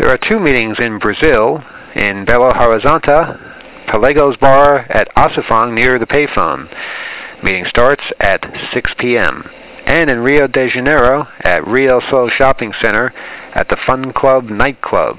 There are two meetings in Brazil, in Belo Horizonte, Pelegos Bar at Assufeng near the payphone. Meeting starts at 6 p.m. And in Rio de Janeiro at Rio Sul Shopping Center at the Fun Club nightclub.